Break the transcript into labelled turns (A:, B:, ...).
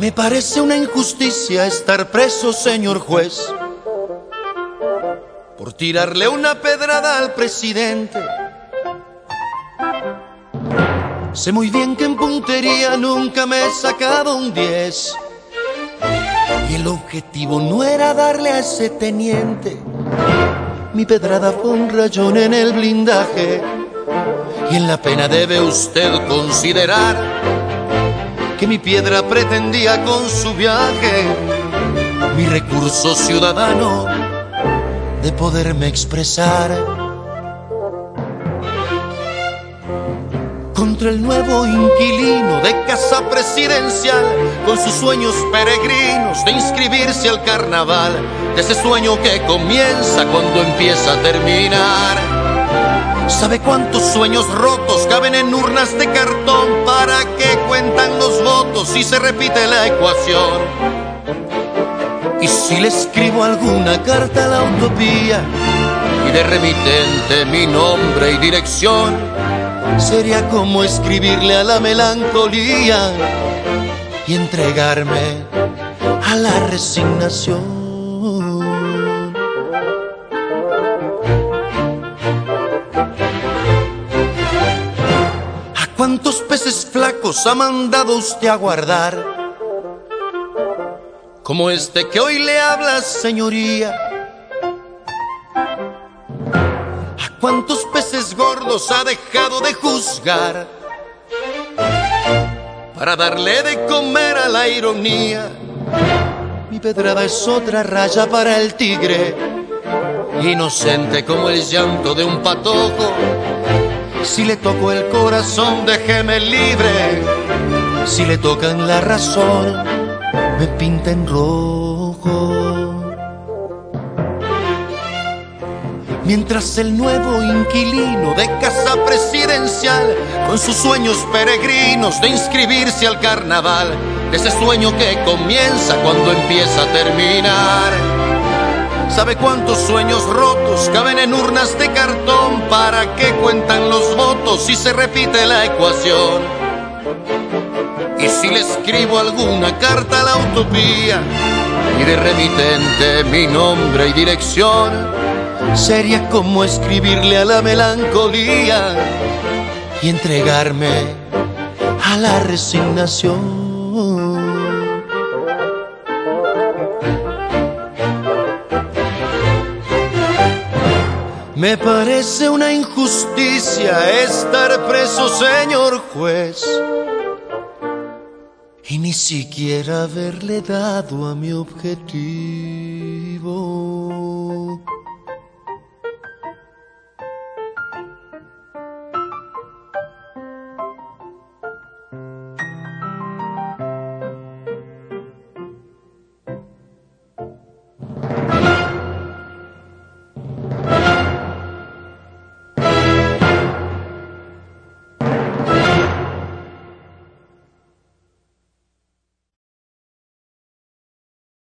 A: Me parece una injusticia estar preso, señor juez, por tirarle una pedrada al presidente. Sé muy bien que en puntería nunca me he sacado un 10. Y el objetivo no era darle a ese teniente. Mi pedrada fue un rayón en el blindaje. Y en la pena debe usted considerar que mi piedra pretendía con su viaje mi recurso ciudadano de poderme expresar. contra el nuevo inquilino de casa presidencial, con sus sueños peregrinos de inscribirse al carnaval, de ese sueño que comienza cuando empieza a terminar. ¿Sabe cuántos sueños rotos caben en urnas de cartón? ¿Para que cuentan los votos y se repite la ecuación? Y si le escribo alguna carta a la utopía y de remitente mi nombre y dirección, sería como escribirle a la melancolía y entregarme a la resignación. Cuántos peces flacos ha mandado usted a guardar? Como este que hoy le habla, señoría ¿Cuántos peces gordos ha dejado de juzgar? Para darle de comer a la ironía. Mi pedrada es otra raya para el tigre, inocente como el llanto de un patojo. Si le toco el corazón, déjeme libre. Si le tocan la razón, me pinta en rojo. mientras el nuevo inquilino de casa presidencial, con sus sueños peregrinos de inscribirse al carnaval, ese sueño que comienza cuando empieza a terminar. ¿Sabe cuántos sueños rotos caben en urnas de cartón? ¿Para qué cuentan los votos si se repite la ecuación? Y si le escribo alguna carta a la utopía y de remitente mi nombre y dirección, sería como escribirle a la melancolía y entregarme a la resignación. Me parece una injusticia estar preso, señor juez, y ni siquiera haberle dado a mi objetivo.